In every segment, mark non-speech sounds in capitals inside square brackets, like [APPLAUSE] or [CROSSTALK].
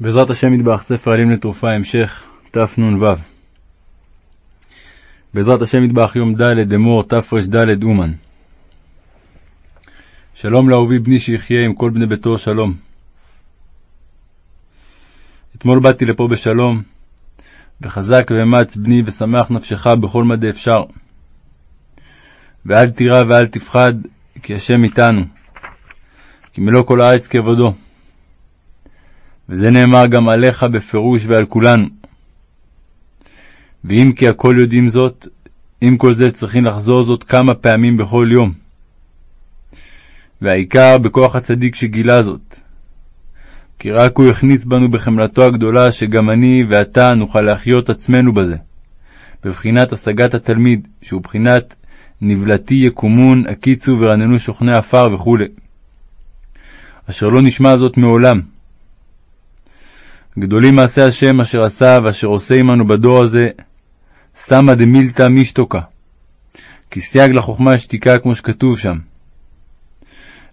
בעזרת השם יתברך, ספר עלים לתרופה, המשך, תנ"ו. בעזרת השם יתברך, יום ד' אמור, תרד אומן. שלום לאהובי בני שיחיה עם כל בני ביתו שלום. אתמול באתי לפה בשלום, וחזק ואמץ בני ושמח נפשך בכל מדי אפשר. ואל תירא ואל תפחד, כי השם איתנו. כי מלוא כל הארץ כבודו. וזה נאמר גם עליך בפירוש ועל כולנו. ואם כי הכל יודעים זאת, עם כל זה צריכים לחזור זאת כמה פעמים בכל יום. והעיקר בכוח הצדיק שגילה זאת. כי רק הוא הכניס בנו בחמלתו הגדולה, שגם אני ואתה נוכל להחיות עצמנו בזה, בבחינת השגת התלמיד, שהוא בחינת נבלתי יקומון, הקיצו ורננו שוכני עפר וכו'. אשר לא נשמע זאת מעולם. גדולים מעשי השם אשר עשה ואשר עושה עמנו בדור הזה, סמא דמילתא משתוקה. כי סייג לחוכמה שתיקה כמו שכתוב שם.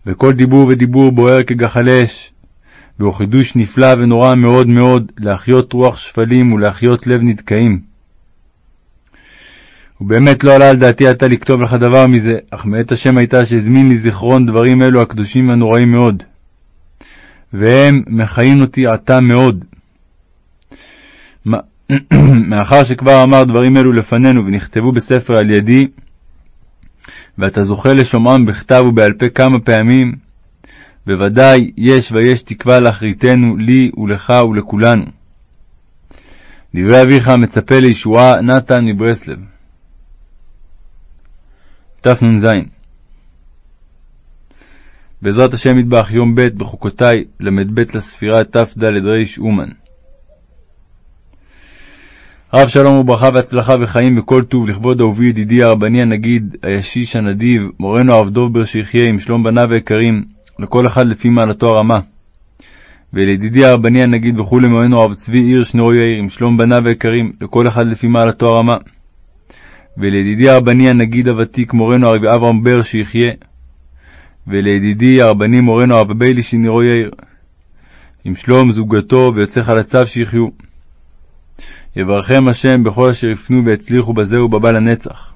וכל דיבור ודיבור בוער כגחל אש, והוא חידוש נפלא ונורא מאוד מאוד להחיות רוח שפלים ולהחיות לב נדכאים. ובאמת לא עלה על דעתי עתה לכתוב לך דבר מזה, אך מאת השם הייתה שהזמין לי זיכרון דברים אלו הקדושים והנוראים מאוד. והם מחיים אותי עתה מאוד. [CLEARS THROAT] מאחר שכבר אמר דברים אלו לפנינו ונכתבו בספר על ידי, ואתה זוכה לשומעם בכתב ובעל פה כמה פעמים, בוודאי יש ויש תקווה לאחריתנו, לי ולך ולכולנו. דברי אביך מצפה לישועה, נתן מברסלב. תנ"ז בעזרת השם יטבח יום ב' בחוקותי ל"ב לספירה תד ר אומן רב שלום וברכה והצלחה וחיים וכל טוב לכבוד אהובי ידידי הרבני הנגיד, הישיש הנדיב, מורנו הרב דוב בר שיחיה עם שלום בניו היקרים, לכל אחד לפי מעלתו הרמה. ולידידי הרבני הנגיד וכולי מורנו הרב צבי הירש נרו יאיר עם שלום בניו היקרים, לכל אחד לפי מעלתו הרמה. ולידידי הרבני הנגיד הוותיק מורנו הרב אברהם בר שיחיה. ולידידי הרבני מורנו הרב ביילי שנירו יאיר. עם שלום זוגתו ויוצא חלציו שיחיו. יברכם השם בכל אשר יפנו והצליחו בזה ובבא לנצח.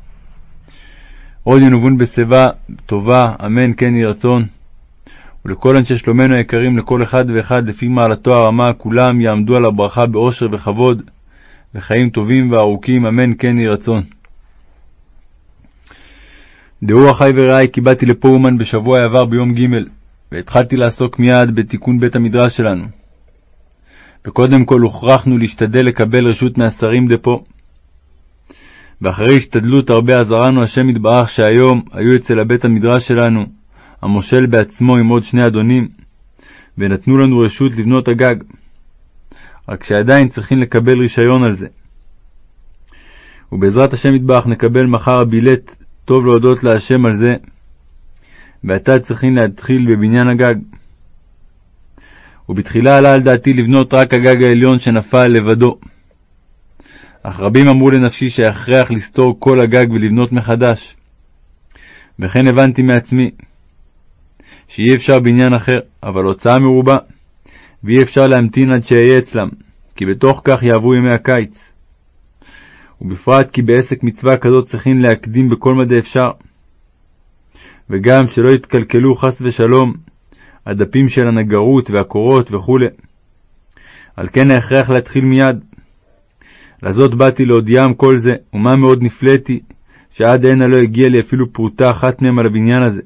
עוד ינובון בשיבה טובה, אמן כן יהי רצון. ולכל אנשי שלומנו היקרים, לכל אחד ואחד לפי מעלתו הרמה, כולם יעמדו על הברכה באושר וכבוד, וחיים טובים וארוכים, אמן כן יהי רצון. דעו אחי ורעי כי באתי לפה אומן בשבוע העבר ביום ג', והתחלתי לעסוק מיד בתיקון בית המדרש שלנו. וקודם כל הוכרחנו להשתדל לקבל רשות מהשרים דפו. ואחרי השתדלות הרבה עזרנו השם יתברך שהיום היו אצל הבית המדרש שלנו, המושל בעצמו עם עוד שני אדונים, ונתנו לנו רשות לבנות הגג. רק שעדיין צריכים לקבל רישיון על זה. ובעזרת השם יתברך נקבל מחר הבילט, טוב להודות להשם על זה, ועתה צריכים להתחיל בבניין הגג. ובתחילה עלה על דעתי לבנות רק הגג העליון שנפל לבדו. אך רבים אמרו לנפשי שהכרח לסתור כל הגג ולבנות מחדש. וכן הבנתי מעצמי שאי אפשר בניין אחר, אבל הוצאה מרובה, ואי אפשר להמתין עד שאהיה אצלם, כי בתוך כך יעברו ימי הקיץ. ובפרט כי בעסק מצווה כזאת צריכים להקדים בכל מדי אפשר. וגם שלא יתקלקלו חס ושלום הדפים של הנגרות והקורות וכו'. על כן ההכרח להתחיל מיד. לזאת באתי להודיעם כל זה, ומה מאוד נפלאתי, שעד הנה לא הגיע לי אפילו פרוטה אחת מהם על הבניין הזה.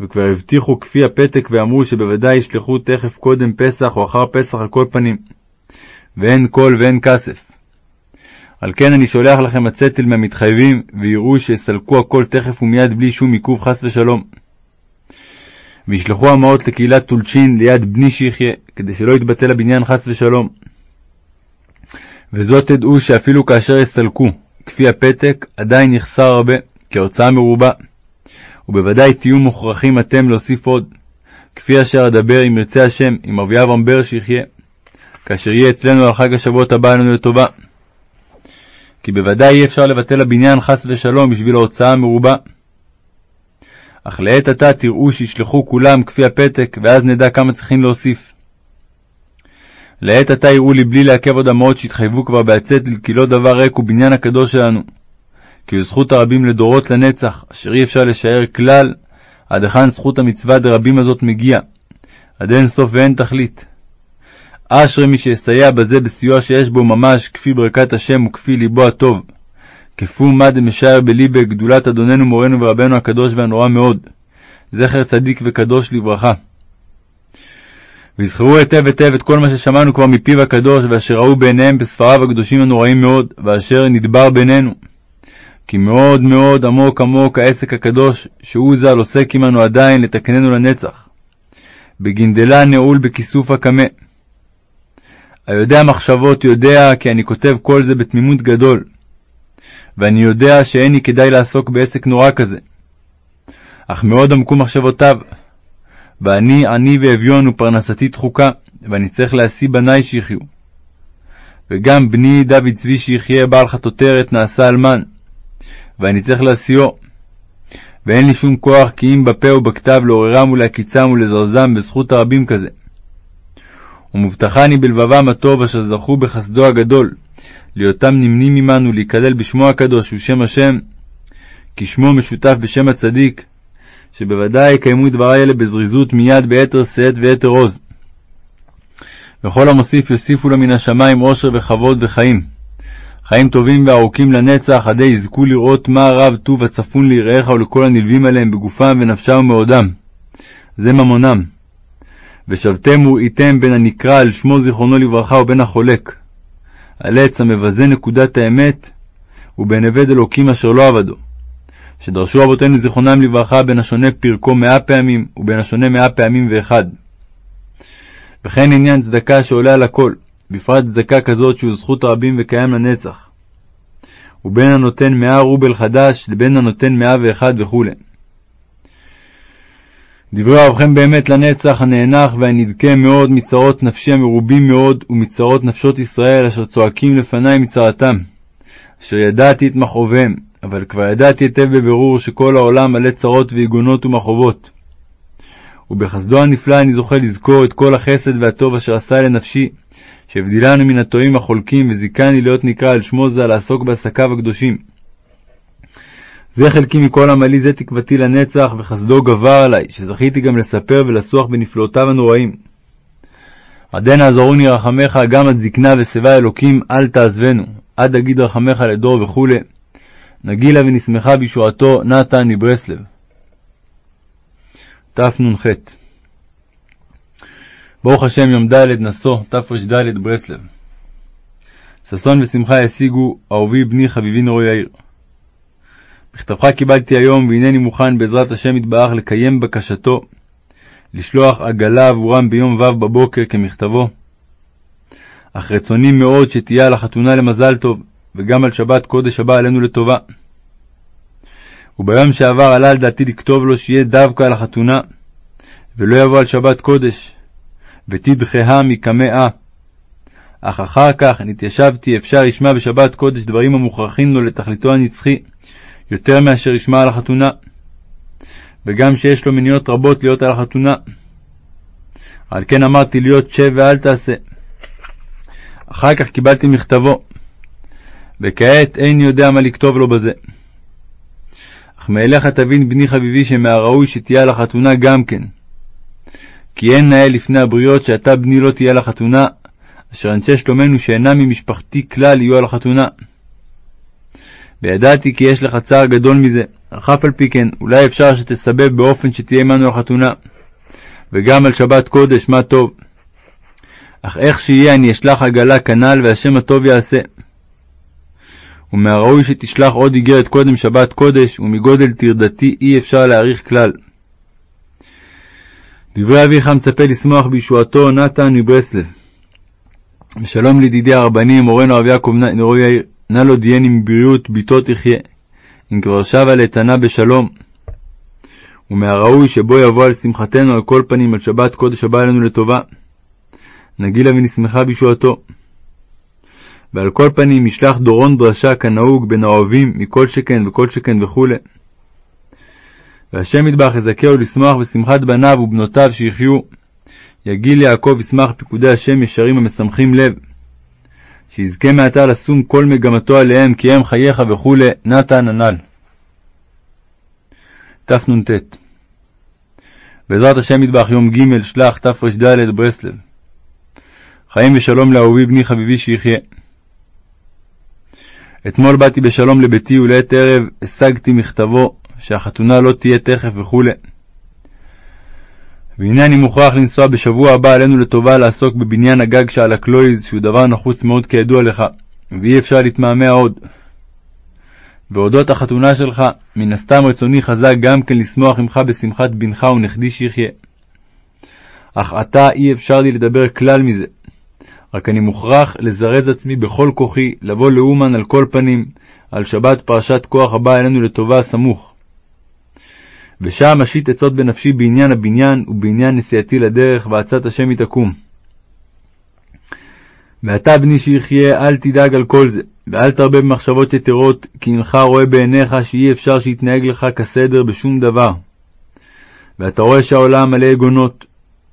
וכבר הבטיחו כפי הפתק ואמרו שבוודאי ישלחו תכף קודם פסח או אחר פסח על כל פנים. ואין קול ואין כסף. על כן אני שולח לכם הצטל מהמתחייבים, ויראו שיסלקו הכל תכף ומיד בלי שום עיכוב חס ושלום. וישלחו המעות לקהילת טולצ'ין ליד בני שיחיה, כדי שלא יתבטל הבניין חס ושלום. וזאת תדעו שאפילו כאשר יסלקו, כפי הפתק, עדיין יחסר הרבה, כי ההוצאה מרובה. ובוודאי תהיו מוכרחים אתם להוסיף עוד, כפי אשר אדבר אם ירצה השם, עם רבי אברהם בר שיחיה, כאשר יהיה אצלנו על חג השבועות הבא לנו לטובה. כי בוודאי אי אפשר לבטל הבניין חס ושלום בשביל ההוצאה המרובה. אך לעת עתה תראו שישלחו כולם כפי הפתק, ואז נדע כמה צריכים להוסיף. לעת עתה יראו לי בלי לעכב עוד המעות שהתחייבו כבר בעצת כי לא דבר ריק הוא בניין הקדוש שלנו. כי הוא זכות הרבים לדורות לנצח, אשר אי אפשר לשער כלל עד היכן זכות המצווה דרבים הזאת מגיע, עד אין סוף ואין תכלית. אשרי מי שיסייע בזה בסיוע שיש בו ממש, כפי ברכת השם וכפי ליבו הטוב. כפו מה דמשער בליבי גדולת אדוננו מורנו ורבנו הקדוש והנורא מאוד. זכר צדיק וקדוש לברכה. וזכרו היטב היטב את כל מה ששמענו כבר מפיו הקדוש, ואשר ראו בעיניהם בספריו הקדושים הנוראים מאוד, ואשר נדבר בינינו. כי מאוד מאוד עמוק עמוק העסק הקדוש, שהוא ז"ל עוסק עמנו עדיין לתקננו לנצח. בגנדלה נעול בכיסוף הקמא. היודע מחשבות יודע כי אני כותב כל זה בתמימות גדול, ואני יודע שאין לי כדאי לעסוק בעסק נורא כזה. אך מאוד עמקו מחשבותיו, ואני עני ואביון ופרנסתי דחוקה, ואני צריך להשיא בניי שיחיו. וגם בני דוד צבי שיחיה בעל חטוטרת נעשה אלמן, ואני צריך להשיאו. ואין לי שום כוח כי אם בפה ובכתב לעוררם ולהקיצם ולזרזם בזכות הרבים כזה. ומובטחני בלבבם הטוב אשר זכו בחסדו הגדול, להיותם נמנים עמנו להיכלל בשמו הקדוש ושם השם, כי שמו משותף בשם הצדיק, שבוודאי יקיימו דברי אלה בזריזות מיד ביתר שאת ויתר עוז. וכל המוסיף יוסיפו לו מן השמיים עושר וכבוד וחיים. חיים טובים וארוכים לנצח, עדי יזכו לראות מה רב טוב הצפון ליראיך ולכל הנלווים עליהם בגופם ונפשם ומאודם. זה ממונם. ושבתם וראיתם בין הנקרא על שמו זיכרונו לברכה ובין החולק. על עץ המבזה נקודת האמת, ובין עבד אלוקים אשר לא עבדו. שדרשו אבותינו זיכרונם לברכה בין השונה פרקו מאה פעמים, ובין השונה מאה פעמים ואחד. וכן עניין צדקה שעולה על הכל, בפרט צדקה כזאת שהוא זכות רבים וקיים לנצח. ובין הנותן מאה רובל חדש לבין הנותן מאה ואחד וכו'. דברי אוהבכם באמת לנצח הנאנח והנדכה מאוד מצרות נפשי המרובים מאוד ומצרות נפשות ישראל אשר צועקים לפניי מצרתם. אשר ידעתי את מכאוביהם, אבל כבר ידעתי היטב בבירור שכל העולם מלא צרות ויגונות ומכאובות. ובחסדו הנפלא אני זוכה לזכור את כל החסד והטוב אשר עשה לנפשי, שהבדילנו מן הטועים החולקים וזיכני להיות נקרא על שמו זה לעסוק בעסקיו הקדושים. זה חלקי מכל עמלי, זה תקוותי לנצח, וחסדו גבר עלי, שזכיתי גם לספר ולסוח בנפלאותיו הנוראים. עדנה עזרוני רחמך, גם עד זקנה ושיבה אלוקים, אל תעזבנו, עד אגיד רחמך לדור וכו'. נגילה ונשמחה בישועתו, נתן מברסלב. תנ"ח ברוך השם יום ד' נשוא, תר"ד ברסלב. ששון ושמחה ישיגו, אהובי בני חביבי נורו יאיר. מכתבך קיבלתי היום, והנני מוכן בעזרת השם יתברך לקיים בקשתו, לשלוח עגלה עבורם ביום ו' בבוקר כמכתבו. אך רצוני מאוד שתהיה על החתונה למזל טוב, וגם על שבת קודש הבא עלינו לטובה. וביום שעבר עלה על דעתי לכתוב לו שיהיה דווקא על החתונה, ולא יבוא על שבת קודש, ותדחיה מקמאה. אך אחר כך נתיישבתי אפשר ישמע בשבת קודש דברים המוכרחים לו לתכליתו הנצחי, יותר מאשר ישמע על החתונה. וגם שיש לו מניות רבות להיות על החתונה. על כן אמרתי להיות שב ואל תעשה. אחר כך קיבלתי מכתבו, וכעת אין יודע מה לכתוב לו בזה. אך מאליך תבין בני חביבי שמהראוי שתהיה על החתונה גם כן. כי אין נאה לפני הבריות שאתה בני לא תהיה לחתונה, אשר אנשי שלומנו שאינם ממשפחתי כלל יהיו על החתונה. וידעתי כי יש לך צער גדול מזה, אך אף על פי כן, אולי אפשר שתסבב באופן שתהיה עמנו לחתונה. וגם על שבת קודש, מה טוב. אך איך שיהיה אני אשלח עגלה כנ"ל, והשם הטוב יעשה. ומהראוי שתשלח עוד איגרת קודם שבת קודש, ומגודל טרדתי אי אפשר להעריך כלל. דברי אביך מצפה לשמוח בישועתו, נתן מברסלב. ושלום לידידי הרבני, מורנו הרב יעקב נרו יאיר, נא לו דייני מבריאות, ביתו תחיה, אם כבר שבה לאיתנה בשלום. ומהראוי שבו יבוא על שמחתנו על כל פנים על שבת קודש הבא עלינו לטובה. נגילה ונשמחה בישועתו. ועל כל פנים ישלח דורון דרשה כנהוג בין האוהבים מכל שכן וכל שכן וכו'. והשם ידבח יזכהו לשמוח בשמחת בניו ובנותיו שיחיו, יגיל יעקב ישמח פיקודי השם ישרים המשמחים לב. שיזכה מעתה לשום כל מגמתו עליהם, כי הם חייך וכו', נתן הנ"ל. תנ"ט בעזרת השם מטבח יום ג' שלח תר"ד ברסלב. חיים ושלום לאהובי בני חביבי שיחיה. אתמול באתי בשלום לביתי ולעת ערב השגתי מכתבו שהחתונה לא תהיה תכף וכו'. והנה אני מוכרח לנסוע בשבוע הבא עלינו לטובה לעסוק בבניין הגג שעל הקלויז, שהוא דבר נחוץ מאוד כידוע לך, ואי אפשר להתמהמה עוד. ואודות החתונה שלך, מן הסתם רצוני חזק גם כן לשמוח עמך בשמחת בנך ונכדי שיחיה. אך עתה אי אפשר לי לדבר כלל מזה. רק אני מוכרח לזרז עצמי בכל כוחי, לבוא לאומן על כל פנים, על שבת פרשת כוח הבא אלינו לטובה סמוך. ושם אשית עצות בנפשי בעניין הבניין ובעניין נסיעתי לדרך, ועצת השם היא תקום. ואתה בני שיחיה, אל תדאג על כל זה, ואל תרבה במחשבות יתרות, כי אינך רואה בעיניך שאי אפשר שיתנהג לך כסדר בשום דבר. ואתה רואה שהעולם מלא יגונות,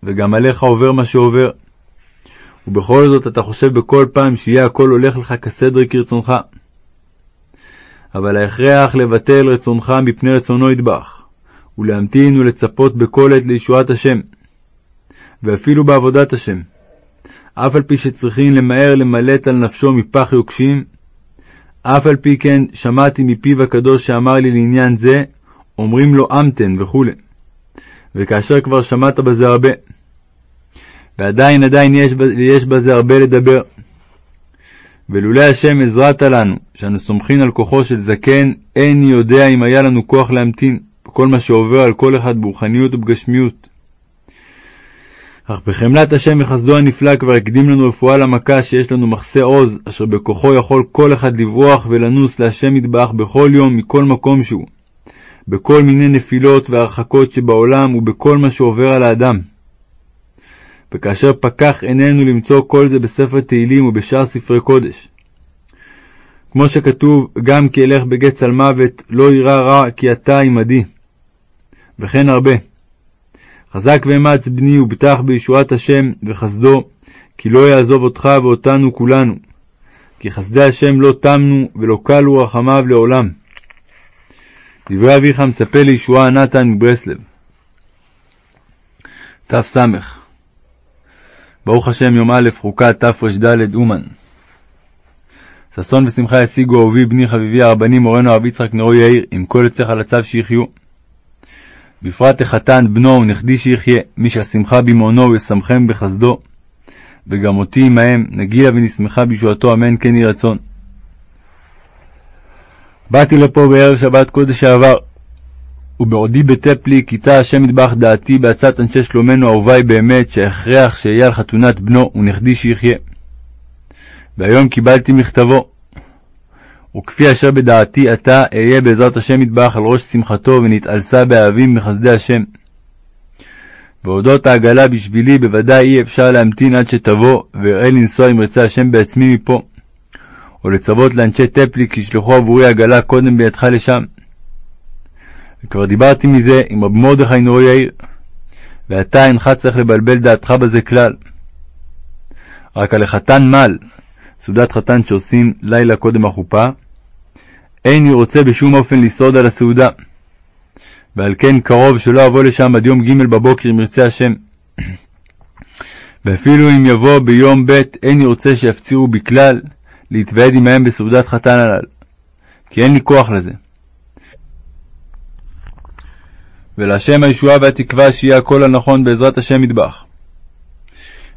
וגם עליך עובר מה שעובר. ובכל זאת אתה חושב בכל פעם שיהיה הכל הולך לך כסדר כרצונך. אבל ההכרח לבטל רצונך מפני רצונו ידבח, ולהמתין ולצפות בכל עת לישועת השם, ואפילו בעבודת השם. אף על פי שצריכים למהר למלט על נפשו מפח יוקשים, אף על פי כן שמעתי מפיו הקדוש שאמר לי לעניין זה, אומרים לו אמתן וכו'. וכאשר כבר שמעת בזה הרבה. ועדיין עדיין יש, יש בזה הרבה לדבר. ולולא השם עזרת לנו, שאנו סומכים על כוחו של זקן, איני יודע אם היה לנו כוח להמתין, בכל מה שעובר על כל אחד ברוחניות ובגשמיות. אך בחמלת השם וחסדו הנפלא כבר הקדים לנו רפואה למכה שיש לנו מחסה עוז, אשר בכוחו יכול כל אחד לברוח ולנוס להשם מטבח בכל יום מכל מקום שהוא, בכל מיני נפילות והרחקות שבעולם ובכל מה שעובר על האדם. וכאשר פקח עינינו למצוא כל זה בספר תהילים ובשאר ספרי קודש. כמו שכתוב, גם כי אלך בגט צלמוות, לא יירא רע כי אתה עמדי. וכן הרבה. חזק ואמץ בני ובטח בישועת השם וחסדו, כי לא יעזוב אותך ואותנו כולנו. כי חסדי השם לא תמנו ולא קלו רחמיו לעולם. דברי אביך מצפה לישועה נתן מברסלב. תס ברוך השם יום א' חוקת תר"ד אומן. ששון ושמחה ישיגו אהובי בני חביבי הרבנים מורנו הרב יצחק נרו יאיר עם כל יוצאיך לצו שיחיו. בפרט החתן בנו ונכדי שיחיה, מי שהשמחה במעונו וישמחם בחסדו. וגם אותי עמהם, נגילה ונשמחה בישועתו, אמן כן יהי רצון. באתי לפה בערב שבת קודש שעבר, ובעודי בטפלי כיתה השם מטבח דעתי בעצת אנשי שלומנו אהובי באמת, שהכרח שאהיה על חתונת בנו ונכדי שיחיה. והיום קיבלתי מכתבו. וכפי אשר בדעתי עתה אהיה בעזרת השם מטבח על ראש שמחתו ונתעלסה באהבים מחסדי השם. ואודות העגלה בשבילי בוודאי אי אפשר להמתין עד שתבוא, ואראה לנסוע אם רצה השם בעצמי מפה. או לצוות לאנשי טפלי כי ישלחו עבורי עגלה קודם בידך לשם. וכבר דיברתי מזה עם רב מרדכי נורו יאיר, ואתה אינך צריך לבלבל דעתך בזה כלל. רק על החתן מל, סעודת חתן שעושים לילה קודם החופה, איני רוצה בשום אופן לסעוד על הסעודה. ועל כן קרוב שלא אבוא לשם עד יום ג' בבוקר אם ירצה השם. [CLEARS THROAT] ואפילו אם יבוא ביום ב' איני רוצה שיפצירו בי כלל להתוועד עמהם בסעודת חתן הלל, כי אין לי כוח לזה. ולהשם הישועה והתקווה שיהיה הכל הנכון בעזרת השם מטבח.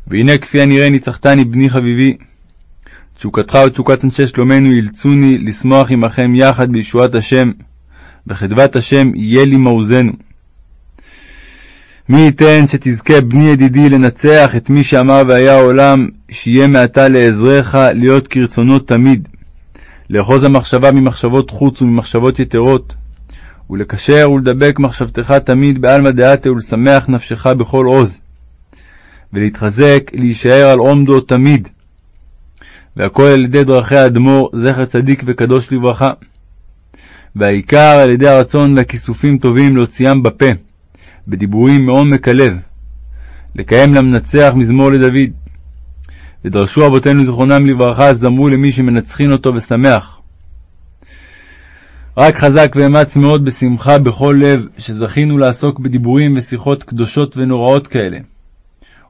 והנה כפי הנראה ניצחתני בני חביבי. תשוקתך ותשוקת אנשי שלומנו אילצוני לשמוח עמכם יחד בישועת השם, בחדבת השם יהיה לי מעוזנו. מי ייתן שתזכה בני ידידי לנצח את מי שאמר והיה העולם, שיהיה מעתה לעזרך להיות כרצונו תמיד, לאחוז המחשבה ממחשבות חוץ וממחשבות יתרות, ולקשר ולדבק מחשבתך תמיד בעלמא דעתה ולשמח נפשך בכל עוז, ולהתחזק להישאר על עומדו תמיד, והכל על ידי דרכי האדמו"ר, זכר צדיק וקדוש לברכה. והעיקר על ידי הרצון והכיסופים טובים להוציאם בפה, בדיבורים מעומק הלב, לקיים למנצח מזמור לדוד. ודרשו רבותינו זיכרונם לברכה, זמרו למי שמנצחין אותו ושמח. רק חזק ואמץ מאוד בשמחה בכל לב, שזכינו לעסוק בדיבורים ושיחות קדושות ונוראות כאלה.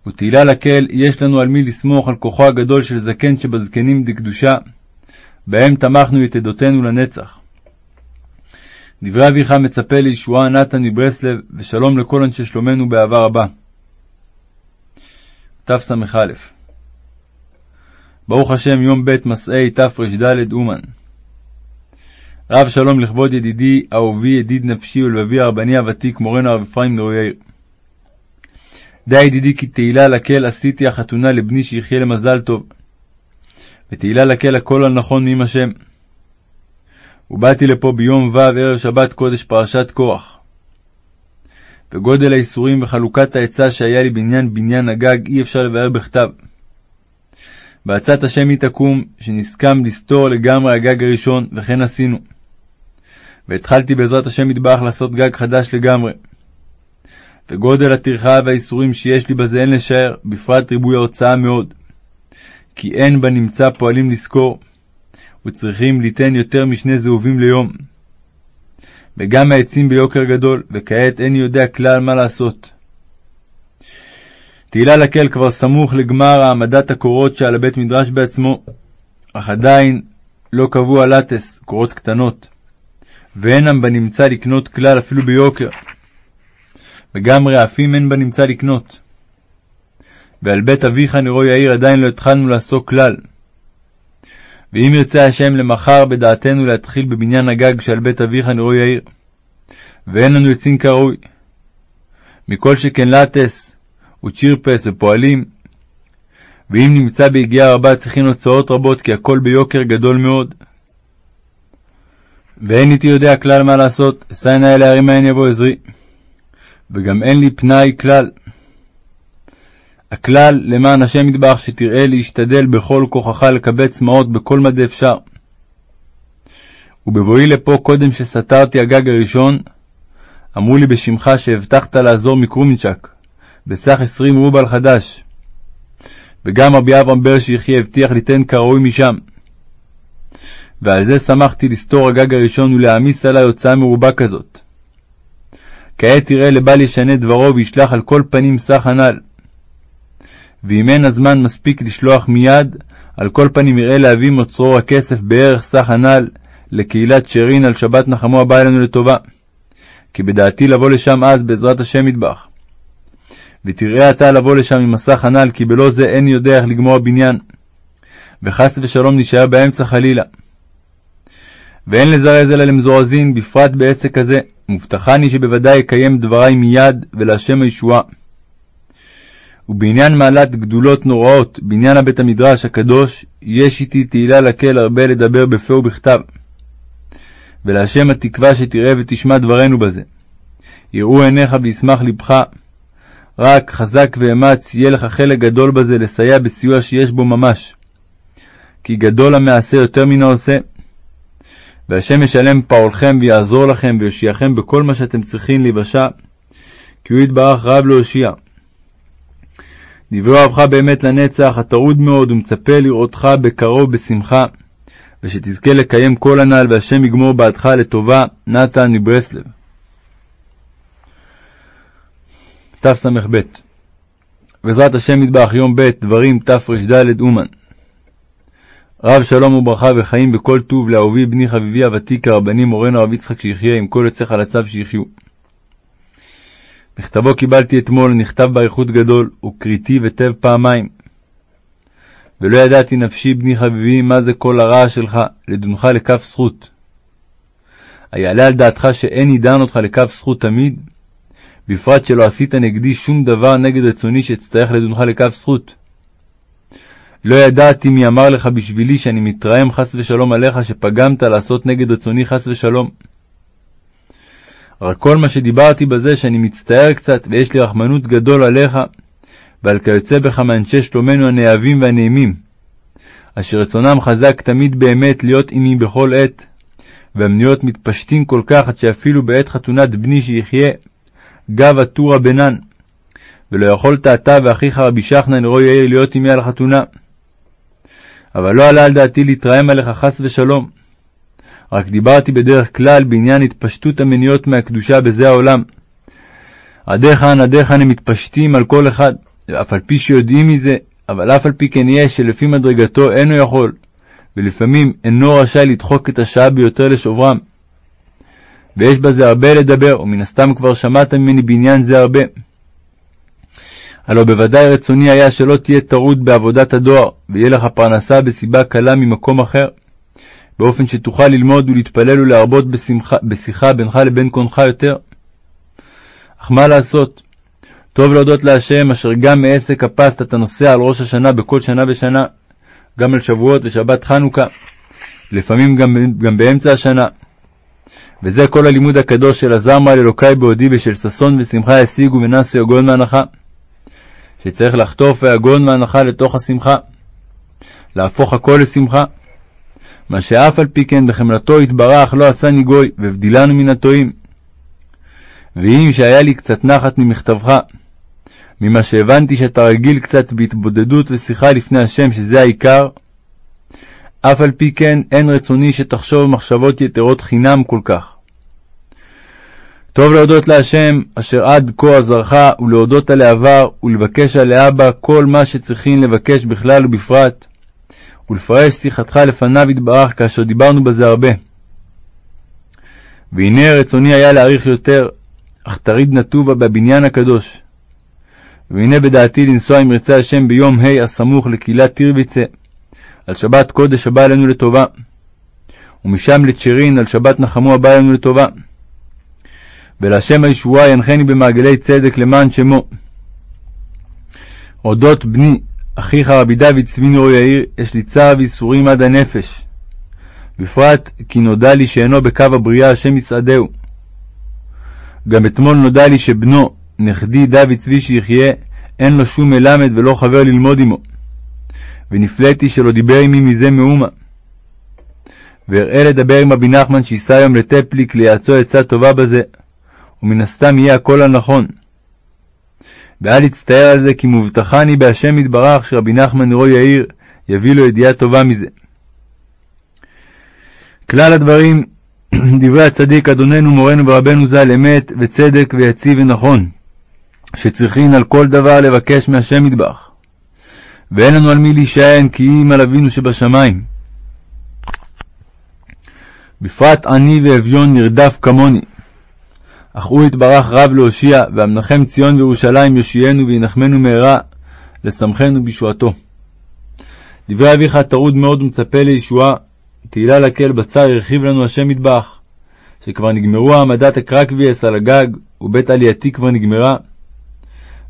ותהילה לקהל, יש לנו על מי לסמוך על כוחו הגדול של זקן שבזקנים דקדושה, בהם תמכנו יתדותינו לנצח. דברי אביך מצפה לישועה נתן מברסלב, ושלום לכל אנשי שלומנו באהבה רבה. תס"א ברוך השם, יום ב' מסעי תרד אומן. רב שלום לכבוד ידידי, אהובי, ידיד נפשי ולבבי הרבני הוותיק, מורנו הרב אפרים נרו יאיר. דע ידידי כי תהילה לקהל עשיתי החתונה לבני שיחיה למזל טוב. ותהילה לקהל הכל הנכון מעם השם. ובאתי לפה ביום ו' ערב שבת קודש פרשת קורח. וגודל האיסורים וחלוקת העצה שהיה לי בעניין בניין הגג אי אפשר לבאר בכתב. בעצת השם היא תקום, שנסכם לסתור לגמרי הגג הראשון, וכן עשינו. והתחלתי בעזרת השם מטבח לעשות גג חדש לגמרי. וגודל הטרחה והאיסורים שיש לי בזה אין לשער, בפרט ריבוי ההוצאה מאוד. כי אין בנמצא פועלים לשכור, וצריכים ליתן יותר משני זהובים ליום. וגם העצים ביוקר גדול, וכעת איני יודע כלל מה לעשות. תהילה לקהל כבר סמוך לגמר העמדת הקורות שעל הבית מדרש בעצמו, אך עדיין לא קבוע לטס, קורות קטנות, ואינם בנמצא לקנות כלל אפילו ביוקר. וגם רעפים אין בנמצא לקנות. ועל בית אביך נרו יאיר עדיין לא התחלנו לעסוק כלל. ואם ירצה השם למחר בדעתנו להתחיל בבניין הגג שעל בית אביך נרו יאיר, ואין לנו עצים כראוי. מכל שכן לטס וצ'ירפס ופועלים, ואם נמצא ביגיעה רבה צריכים הוצאות רבות, כי הכל ביוקר גדול מאוד. ואין איתי יודע כלל מה לעשות, אשא עיני אל הערים ההן יבוא עזרי. וגם אין לי פנאי כלל. הכלל למען השם ידבח שתראה להשתדל בכל כוחך לקבץ צמאות בכל מדי אפשר. ובבואי לפה קודם שסתרתי הגג הראשון, אמרו לי בשמך שהבטחת לעזור מקרומינצ'ק, בסך עשרים רובל חדש. וגם רבי אברהם בר שיחיה הבטיח ליתן כראוי משם. ועל זה שמחתי לסתור הגג הראשון ולהעמיס עלי הוצאה מרובה כזאת. כעת תראה לבל ישנה דברו וישלח על כל פנים סך הנ"ל. ואם אין הזמן מספיק לשלוח מיד, על כל פנים יראה להביא מוצרו הכסף בערך סך הנ"ל לקהילת שרין על שבת נחמו הבא אלינו לטובה. כי בדעתי לבוא לשם אז בעזרת השם ידבח. ותראה אתה לבוא לשם עם מסך הנ"ל, כי בלא זה אין יודע איך לגמור הבניין. וחס ושלום נשאר באמצע חלילה. ואין לזרז אלא למזורזין, בפרט בעסק הזה, מובטחני שבוודאי אקיים דברי מיד, ולהשם הישועה. ובעניין מעלת גדולות נוראות, בעניין הבית המדרש הקדוש, יש איתי תהילה לקהל הרבה לדבר בפה ובכתב. ולהשם התקווה שתראה ותשמע דברינו בזה. יראו עיניך וישמח לבך. רק חזק ואמץ, יהיה לך חלק גדול בזה לסייע בסיוע שיש בו ממש. כי גדול המעשה יותר מן העושה. והשם ישלם פעולכם ויעזור לכם ויושיעכם בכל מה שאתם צריכים להיוושע, כי הוא יתברך רב להושיע. דברי אוהבך באמת לנצח, הטרוד מאוד ומצפה לראותך בקרוב בשמחה, ושתזכה לקיים כל הנ"ל, והשם יגמור בעדך לטובה, נתן מברסלב. תס"ב בעזרת השם מטבח יום ב' דברים תרד אומן רב שלום וברכה וחיים בכל טוב לאהובי בני חביבי הוותיק הרבני מורנו הרב יצחק שיחיה עם כל יוצא חלציו שיחיו. מכתבו קיבלתי אתמול, נכתב באריכות גדול, וקריטי וטב פעמיים. ולא ידעתי נפשי בני חביבי מה זה כל הרעש שלך, לדונך לכף זכות. היעלה על דעתך שאין עידן אותך לכף זכות תמיד? בפרט שלא עשית נגדי שום דבר נגד רצוני שאצטרך לדונך לכף זכות. לא ידעתי מי אמר לך בשבילי שאני מתרעם חס ושלום עליך שפגמת לעשות נגד רצוני חס ושלום. רק כל מה שדיברתי בזה שאני מצטער קצת ויש לי רחמנות גדול עליך ועל כיוצא בך מאנשי שלומנו הנאהבים והנעימים, אשר רצונם חזק תמיד באמת להיות עמי בכל עת, והמניות מתפשטים כל כך עד שאפילו בעת חתונת בני שיחיה, גב עטורה בנן, ולא יכולת אתה ואחיך רבי שחנן רוי יאיר להיות עמי על החתונה. אבל לא עלה על דעתי להתרעם עליך חס ושלום. רק דיברתי בדרך כלל בעניין התפשטות המניות מהקדושה בזה העולם. עדיך עדיך הם מתפשטים על כל אחד, אף על פי שיודעים מזה, אבל אף על פי כן יש שלפי מדרגתו אינו יכול, ולפעמים אינו רשאי לדחוק את השעה ביותר לשוברם. ויש בזה הרבה לדבר, ומן הסתם כבר שמעת ממני בעניין זה הרבה. הלא בוודאי רצוני היה שלא תהיה טרוד בעבודת הדואר, ויהיה לך פרנסה בסיבה קלה ממקום אחר, באופן שתוכל ללמוד ולהתפלל ולהרבות בשמחה, בשיחה בינך לבין קונך יותר. אך מה לעשות? טוב להודות להשם, אשר גם מעסק הפסט אתה נוסע על ראש השנה בכל שנה ושנה, גם על שבועות ושבת חנוכה, לפעמים גם, גם באמצע השנה. וזה כל הלימוד הקדוש של עזר מעל אלוקי בעודי בשל ששון ושמחה ישיגו ונסו יגון מהנחה. שצריך לחטוף ויגון מהנחה לתוך השמחה. להפוך הכל לשמחה. מה שאף על פי כן בחמלתו יתברך לא עשה ניגוי, והבדילנו מן הטועים. ואם שהיה לי קצת נחת ממכתבך, ממה שהבנתי שאתה רגיל קצת בהתבודדות ושיחה לפני השם, שזה העיקר, אף על פי כן אין רצוני שתחשוב מחשבות יתרות חינם כל כך. טוב להודות להשם, אשר עד כה עזרך, ולהודות על העבר, ולבקש על האבא כל מה שצריכים לבקש בכלל ובפרט, ולפרש שיחתך לפניו יתברך, כאשר דיברנו בזה הרבה. והנה רצוני היה להאריך יותר, אך תריד נטובה בבניין הקדוש. והנה בדעתי לנסוע עם רצי השם ביום ה' הסמוך לקהילת טירביצה, על שבת קודש הבא עלינו לטובה, ומשם לצ'רין על שבת נחמו הבא עלינו לטובה. ולהשם הישועה ינחני במעגלי צדק למען שמו. אודות בני, אחיך רבי דוד צבי נור יאיר, יש לי צער וייסורים עד הנפש. בפרט כי נודע לי שאינו בקו הבריאה השם יסעדהו. גם אתמול נודע לי שבנו, נכדי דוד צבי שיחיה, אין לו שום מלמד ולא חבר ללמוד עמו. ונפלאתי שלא דיבר עמי מזה מאומה. ואראה לדבר עם רבי נחמן שייסע היום לטפליק ליעצו עצה טובה בזה, ומן הסתם יהיה הכל הנכון. ואל יצטער על זה כי מובטחני בהשם יתברך שרבי נחמן נרו יאיר יביא לו ידיעה טובה מזה. כלל הדברים, [CLEARS THROAT] דברי הצדיק אדוננו מורנו ורבנו ז"ל אמת וצדק ויציב ונכון, שצריכין על כל דבר לבקש מהשם יתברך. ואין לנו על מי להישען כי אם על אבינו שבשמיים. בפרט עני ואביון נרדף כמוני, אך הוא יתברך רב להושיע, והמנחם ציון וירושלים יושיענו וינחמנו מהרה, לשמחנו בישועתו. דברי אביך טרוד מאוד ומצפה לישועה, תהילה לקל בצר הרחיב לנו השם יתברך, שכבר נגמרו העמדת הקרקביאס על הגג, ובית עלייתי כבר נגמרה,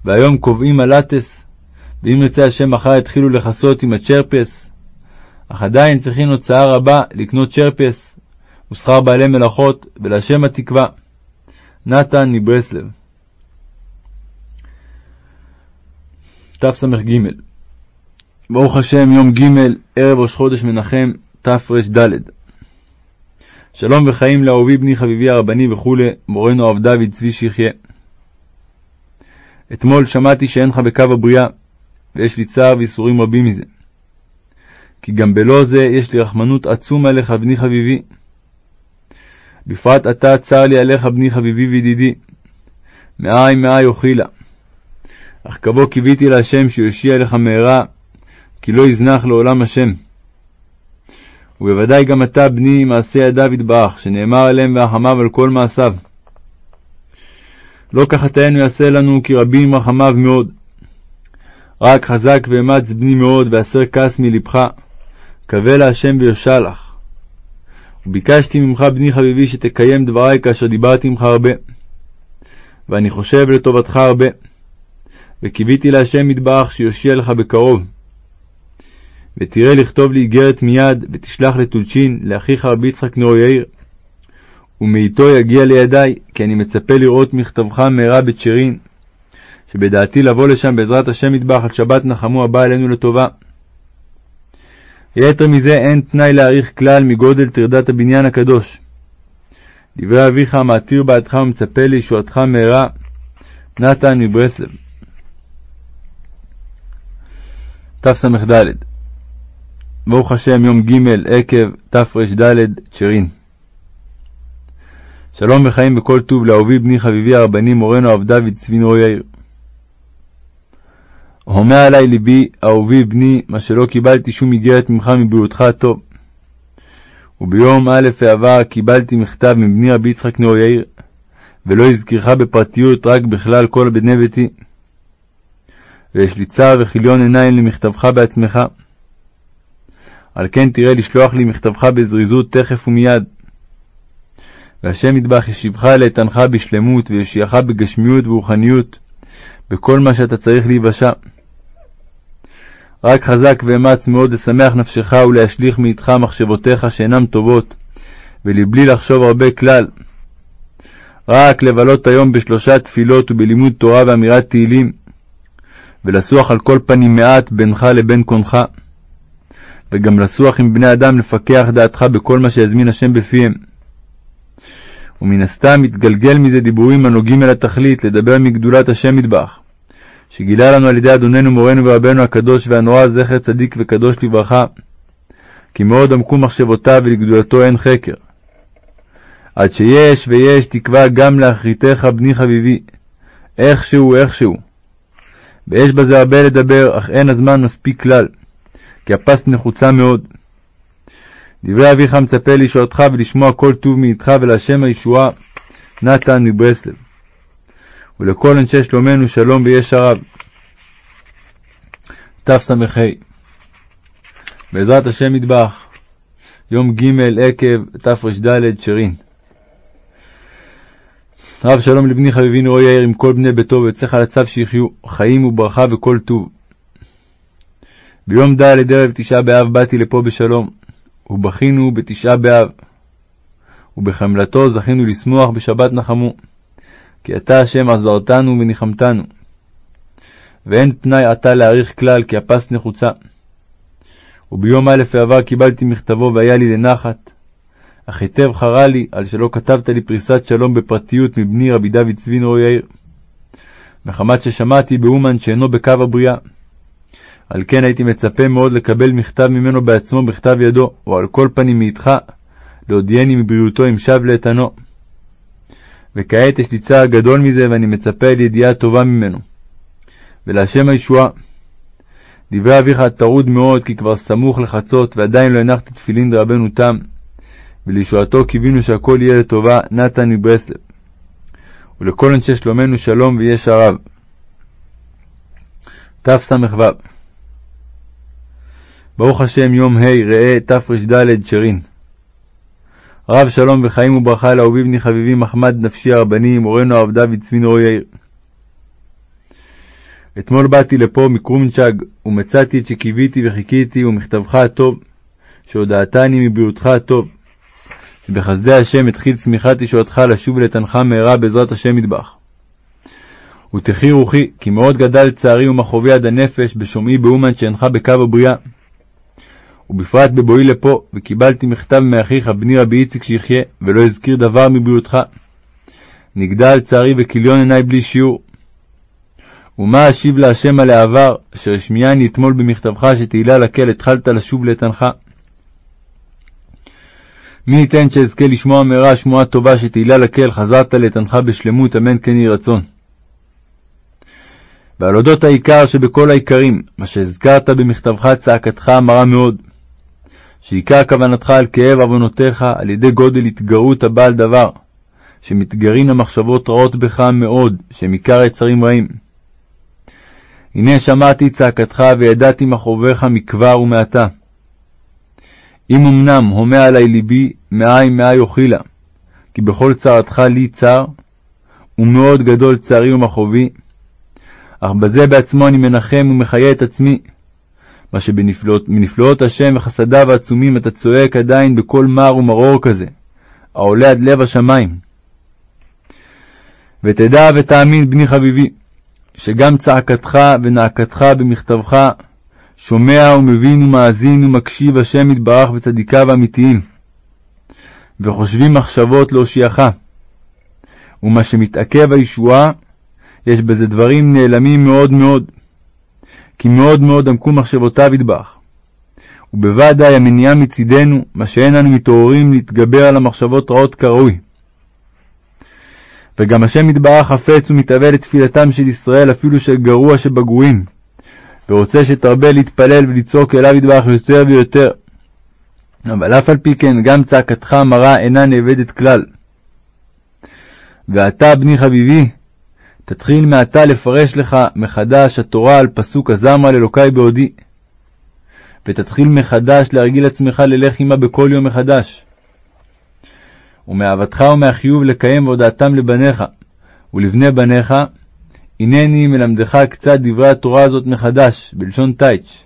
והיום קובעים הלטס, ואם נרצה השם מחר יתחילו לכסות עם הצ'רפס, אך עדיין צריכים הוצאה רבה לקנות צ'רפס, ושכר בעלי מלאכות, ולהשם התקווה. נתן מברסלב תס"ג ברוך השם, יום ג', ערב ראש חודש מנחם, תרד. שלום וחיים לאהובי בני חביבי הרבני וכולי, מורנו הרב דוד צבי שיחיה. אתמול שמעתי שאין לך בקו הבריאה, ויש לי צער וייסורים רבים מזה. כי גם בלא זה יש לי רחמנות עצום עליך, בני חביבי. בפרט אתה צר לי עליך, בני חביבי וידידי. מאי מאי אוכילה. אך כבוא קיוויתי להשם שיושיע לך מהרה, כי לא יזנח לעולם השם. ובוודאי גם אתה, בני, מעשה ידיו יתברך, שנאמר עליהם והחמיו על כל מעשיו. לא כחטאינו יעשה לנו, כי רבים רחמיו מאוד. רק חזק ואמץ בני מאוד, והסר כעס מלבך, קווה להשם ויושע לך. וביקשתי ממך, בני חביבי, שתקיים דברי כאשר דיברתי עמך הרבה. ואני חושב לטובתך הרבה. וקיוויתי להשם יתברך שיושיע לך בקרוב. ותראה לכתוב לי איגרת מיד, ותשלח לטולצ'ין, לאחיך רבי יצחק נאור יאיר. ומאיתו יגיע לידי, כי אני מצפה לראות מכתבך מהרה בצ'רין, שבדעתי לבוא לשם בעזרת השם יתברך על שבת נחמו הבא עלינו לטובה. יתר מזה אין תנאי להעריך כלל מגודל טרדת הבניין הקדוש. דברי אביך המעתיר בעדך ומצפה לישועתך מהרה, נתן מברסלב. תס"ד ברוך השם יום ג' עקב תרד צ'רין שלום וחיים וכל טוב לאהובי בני חביבי הרבני מורנו עבדיו דוד צבי יאיר הומה עלי ליבי אהובי בני מה שלא קיבלתי שום איגרת ממך מבריאותך הטוב. וביום א' העבר קיבלתי מכתב מבני רבי יצחק נור יאיר ולא הזכירך בפרטיות רק בכלל כל בני ביתי. ויש לי צער וכיליון עיניים למכתבך בעצמך. על כן תראה לשלוח לי מכתבך בזריזות תכף ומיד. והשם ידבח ישיבך לאיתנך בשלמות ויושיעך בגשמיות ורוחניות בכל מה שאתה צריך להיוושע. רק חזק ואמץ מאוד לשמח נפשך ולהשליך מאיתך מחשבותיך שאינן טובות, ולבלי לחשוב הרבה כלל. רק לבלות היום בשלושה תפילות ובלימוד תורה ואמירת תהילים, ולסוח על כל פנים מעט בינך לבין קונך, וגם לסוח עם בני אדם לפקח דעתך בכל מה שיזמין השם בפיהם. ומן הסתם מתגלגל מזה דיבורים הנוגעים אל התכלית, לדבר מגדולת השם מטבח, שגילה לנו על ידי אדוננו מורנו ורבנו הקדוש והנורא זכר צדיק וקדוש לברכה, כי מאוד עמקו מחשבותיו ולגדולתו אין חקר. עד שיש ויש תקווה גם לאחריתך בני חביבי, איכשהו איכשהו. ויש בזה הרבה לדבר, אך אין הזמן מספיק כלל, כי הפס נחוצה מאוד. דברי אביך מצפה לישועתך ולשמוע כל טוב מאיתך ולהשם הישועה נתן מברסלב. ולכל אנשי שלומנו שלום ויש הרב. תס"ה בעזרת השם מטבח, יום ג' עקב תרד שרין. רב שלום לבני חביבי נורו יאיר עם כל בני ביתו ויוצאך לצו שיחיו חיים וברכה וכל טוב. ביום ד' ערב תשעה באב באתי לפה בשלום, ובכינו בתשעה באב, ובחמלתו זכינו לשמוח בשבת נחמו, כי אתה השם עזרתנו וניחמתנו. ואין פנאי עתה להעריך כלל, כי הפס נחוצה. וביום א' העבר קיבלתי מכתבו והיה לי לנחת, אך היטב חרה לי על שלא כתבת לי פריסת שלום בפרטיות מבני רבי דוד צבי נור יאיר, מחמת ששמעתי באומן שאינו בקו הבריאה. על כן הייתי מצפה מאוד לקבל מכתב ממנו בעצמו בכתב ידו, או על כל פנים מאיתך, להודיעני מבריאותו אם שב לאיתנו. וכעת יש לי צער גדול מזה, ואני מצפה לידיעה טובה ממנו. ולהשם הישועה. דברי אביך טרוד מאוד, כי כבר סמוך לחצות, ועדיין לא הנחתי תפילין דרבנו תם, ולישועתו קיווינו שהכל יהיה לטובה, נתן מברסלב. ולכל אנשי שלומנו שלום ויש הרב. תס"ו ברוך השם יום ה' ראה תרד שרין. רב שלום וחיים וברכה לאהובי בני חביבי מחמד נפשי הרבני, מורנו הרב דוד צבי יאיר. אתמול באתי לפה מקרומצ'ג, ומצאתי את שקיוויתי וחיכיתי, ומכתבך הטוב, שהודעתני מבריאותך הטוב. ובחסדי השם התחיל צמיחת ישועתך לשוב ולתנך מהרה בעזרת השם מטבח. ותחי רוחי, כי מאוד גדל צערי ומכאובי עד הנפש בשומעי באומן שאינך בקו הבריאה. ובפרט בבואי לפה, וקיבלתי מכתב מאחיך בני רבי איציק שיחיה, ולא הזכיר דבר מבריאותך. נגדל צערי וכיליון עיני בלי שיעור. ומה אשיב להשם על העבר, אשר השמיעני אתמול במכתבך שתהילה לקל התחלת לשוב לאיתנך. מי ייתן שאזכה לשמוע מהרה שמועה טובה שתהילה לקל חזרת לאיתנך בשלמות, אמן כן יהי רצון. ועל אודות העיקר שבכל העיקרים, מה שהזכרת במכתבך צעקתך המרה מאוד, שעיקר כוונתך על כאב עוונותיך על ידי גודל התגרות הבעל דבר, שמתגרין המחשבות רעות בך מאוד, שהם עיקר היצרים רעים. הנה שמעתי צעקתך וידעתי מכאוביך מכבר ומעתה. אם אמנם הומה עלי ליבי, מאי מאי אוכילה, כי בכל צרתך לי צר, ומאוד גדול צערי ומכאובי, אך בזה בעצמו אני מנחם ומחיה את עצמי. מה שמנפלאות השם וחסדיו העצומים אתה צועק עדיין בקול מר ומרור כזה, העולה עד לב השמיים. ותדע ותאמין, בני חביבי, שגם צעקתך ונאקתך במכתבך שומע ומבין ומאזין ומקשיב השם יתברך בצדיקיו האמיתיים, וחושבים מחשבות להושיעך. ומה שמתעכב הישועה, יש בזה דברים נעלמים מאוד מאוד. כי מאוד מאוד עמקו מחשבותיו ידבח. ובוודאי המניעה מצידנו, מה שאין אנו מתעוררים להתגבר על המחשבות רעות כראוי. וגם השם יתברך חפץ ומתאווה לתפילתם של ישראל אפילו של גרוע שבגרועים, ורוצה שתרבה להתפלל ולצעוק אליו יתברך יותר ויותר. אבל אף על פי כן גם צעקתך המרה אינה נאבדת כלל. ועתה, בני חביבי, תתחיל מעתה לפרש לך מחדש התורה על פסוק הזמרה לאלוקי בעודי. ותתחיל מחדש להרגיל עצמך ללך עמה בכל יום מחדש. ומאהבתך ומהחיוב לקיים והודעתם לבניך ולבני בניך, הנני מלמדך קצת דברי התורה הזאת מחדש, בלשון טייץ',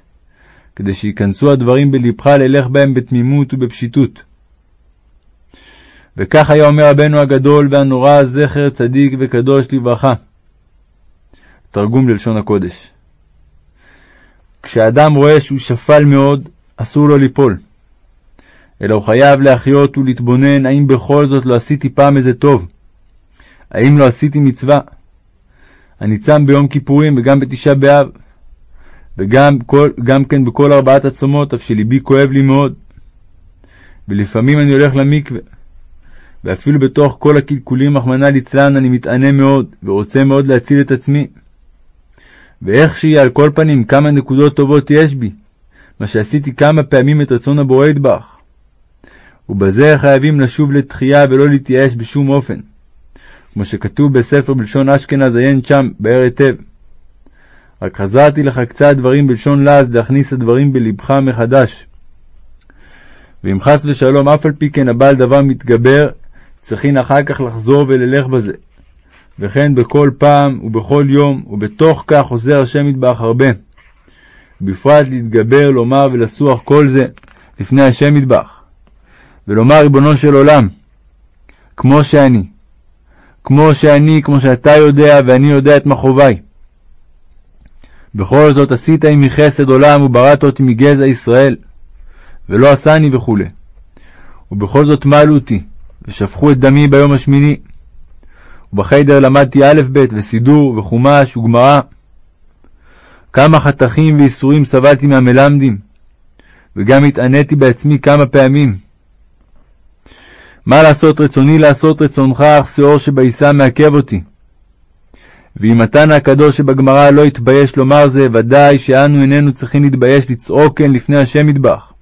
כדי שייכנסו הדברים בלבך ללך בהם בתמימות ובפשיטות. וכך היה אומר רבנו הגדול והנורא זכר צדיק וקדוש לברכה. תרגום ללשון הקודש. כשאדם רואה שהוא שפל מאוד, אסור לו ליפול. אלא הוא חייב להחיות ולהתבונן האם בכל זאת לא עשיתי פעם איזה טוב. האם לא עשיתי מצווה. אני צם ביום כיפורים וגם בתשעה באב. וגם כל, כן בכל ארבעת הצומות, אף שליבי כואב לי מאוד. ולפעמים אני הולך למקווה. ואפילו בתוך כל הקלקולים, רחמנא ליצלן, אני מתענה מאוד, ורוצה מאוד להציל את עצמי. ואיך שיהיה על כל פנים כמה נקודות טובות יש בי, מה שעשיתי כמה פעמים את רצון הבורא ידבח. ובזה חייבים לשוב לתחייה ולא להתייאש בשום אופן, כמו שכתוב בספר בלשון אשכנז עיין שם, באר היטב. רק חזרתי לך קצת דברים בלשון לעז להכניס הדברים בלבך מחדש. ואם חס ושלום אף על פי כן הבעל דבר מתגבר, צריכין אחר כך לחזור וללך בזה. וכן בכל פעם ובכל יום, ובתוך כך עוזר השם יתברך הרבה. בפרט להתגבר, לומר ולסוח כל זה לפני השם יתברך. ולומר ריבונו של עולם, כמו שאני, כמו שאני, כמו שאתה יודע ואני יודע את מכאובי. בכל זאת עשית עמי חסד עולם ובראת אותי מגזע ישראל, ולא עשני וכו'. ובכל זאת מלו אותי, ושפכו את דמי ביום השמיני. ובחיידר למדתי א' ב' וסידור וחומש וגמרא. כמה חתכים ואיסורים סבלתי מהמלמדים, וגם התעניתי בעצמי כמה פעמים. מה לעשות רצוני לעשות רצונך, אך שאור שבעיסה מעכב אותי. ואם מתן הקדוש שבגמרא לא התבייש לומר זה, ודאי שאנו איננו צריכים להתבייש לצעוק כן לפני השם מטבח,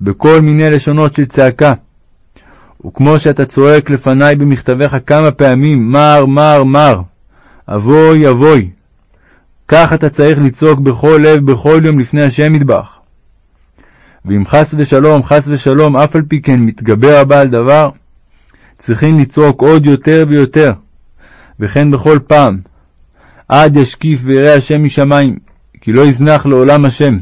בכל מיני לשונות של צעקה. וכמו שאתה צועק לפניי במכתביך כמה פעמים, מר, מר, מר, אבוי, אבוי. כך אתה צריך לצעוק בכל לב, בכל יום לפני השם מטבח. ואם חס ושלום, חס ושלום, אף על פי כן מתגבר הבעל דבר, צריכים לצעוק עוד יותר ויותר, וכן בכל פעם, עד ישקיף ויראה השם משמיים, כי לא יזנח לעולם השם.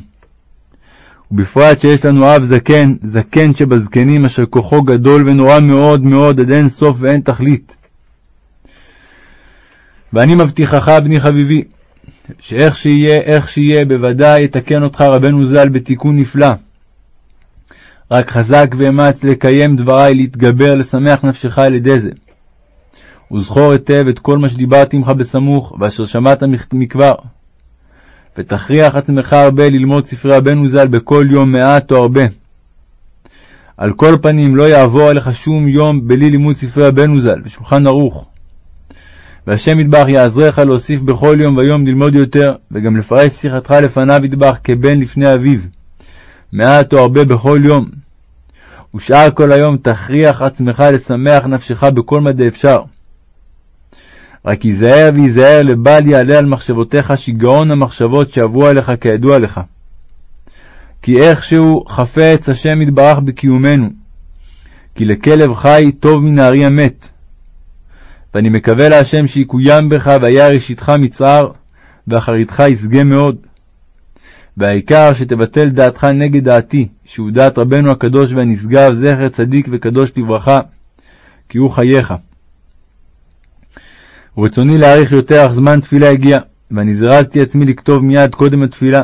ובפרט שיש לנו אב זקן, זקן שבזקנים, אשר כוחו גדול ונורא מאוד מאוד, עד אין סוף ואין תכלית. ואני מבטיחך, בני חביבי, שאיך שיהיה, איך שיהיה, בוודאי יתקן אותך רבנו ז"ל בתיקון נפלא. רק חזק ואמץ לקיים דברי, להתגבר, לשמח נפשך על ידי זה. וזכור היטב את כל מה שדיברתי עמך בסמוך, ואשר שמעת מכבר. ותכריח עצמך הרבה ללמוד ספרי רבנו ז"ל בכל יום מעט או הרבה. על כל פנים לא יעבור עליך שום יום בלי לימוד ספרי רבנו ז"ל ושולחן ערוך. והשם ידבח יעזרך להוסיף בכל יום ויום ללמוד יותר, וגם לפרש שיחתך לפניו ידבח כבן לפני אביו, מעט או הרבה בכל יום. ושאר כל היום תכריח עצמך לשמח נפשך בכל מדי אפשר. רק היזהר והיזהר לבל יעלה על מחשבותיך שיגעון המחשבות שעברו עליך כידוע לך. כי איכשהו חפץ השם יתברך בקיומנו, כי לכלב חי טוב מן הארי המת. ואני מקווה להשם שיקוים בך והיה ראשיתך מצער, ואחריתך ישגה מאוד. והעיקר שתבטל דעתך נגד דעתי, שהוא דעת רבנו הקדוש והנשגב, זכר צדיק וקדוש לברכה, כי הוא חייך. ורצוני להאריך יותר, אך זמן תפילה הגיע, ואני זרזתי עצמי לכתוב מיד קודם התפילה.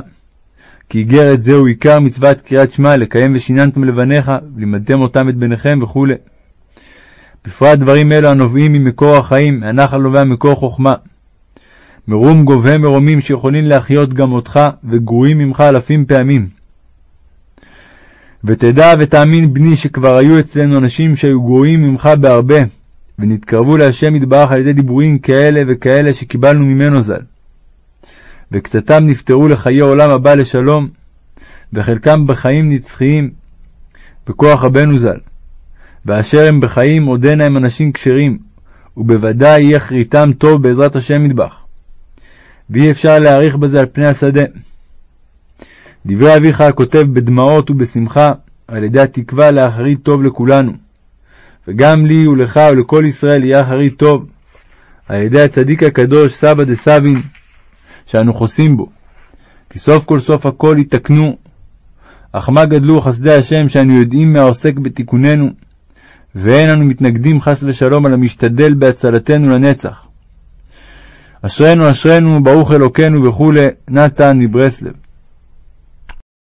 כי איגרת זהו עיקר מצוות קריאת שמע, לקיים ושיננתם לבניך, ולימדתם אותם את בניכם וכו'. בפרט דברים אלו הנובעים ממקור החיים, מהנחל נובע מקור חוכמה. מרום גובה מרומים שיכולים להחיות גם אותך, וגרועים ממך אלפים פעמים. ותדע ותאמין בני שכבר היו אצלנו אנשים שהיו גרועים ממך בהרבה, ונתקרבו להשם יתברך על ידי דיבורים כאלה וכאלה שקיבלנו ממנו ז"ל. וקצתם נפטרו לחיי עולם הבא לשלום, וחלקם בחיים נצחיים, בכוח רבנו ז"ל. ואשר הם בחיים עודנה הם אנשים כשרים, ובוודאי יהיה אחריתם טוב בעזרת השם מטבח. ואי אפשר להעריך בזה על פני השדה. דברי אביך הכותב בדמעות ובשמחה, על ידי התקווה לאחרית טוב לכולנו. וגם לי ולך ולכל ישראל יהיה אחרית טוב, על ידי הצדיק הקדוש סבא סבין, שאנו חוסים בו. כי סוף כל סוף הכל יתקנו. אך מה גדלו חסדי השם שאנו יודעים מהעוסק בתיקוננו, ואין אנו מתנגדים חס ושלום על המשתדל בהצלתנו לנצח. אשרינו אשרינו ברוך אלוקינו וכולי, נתן מברסלב.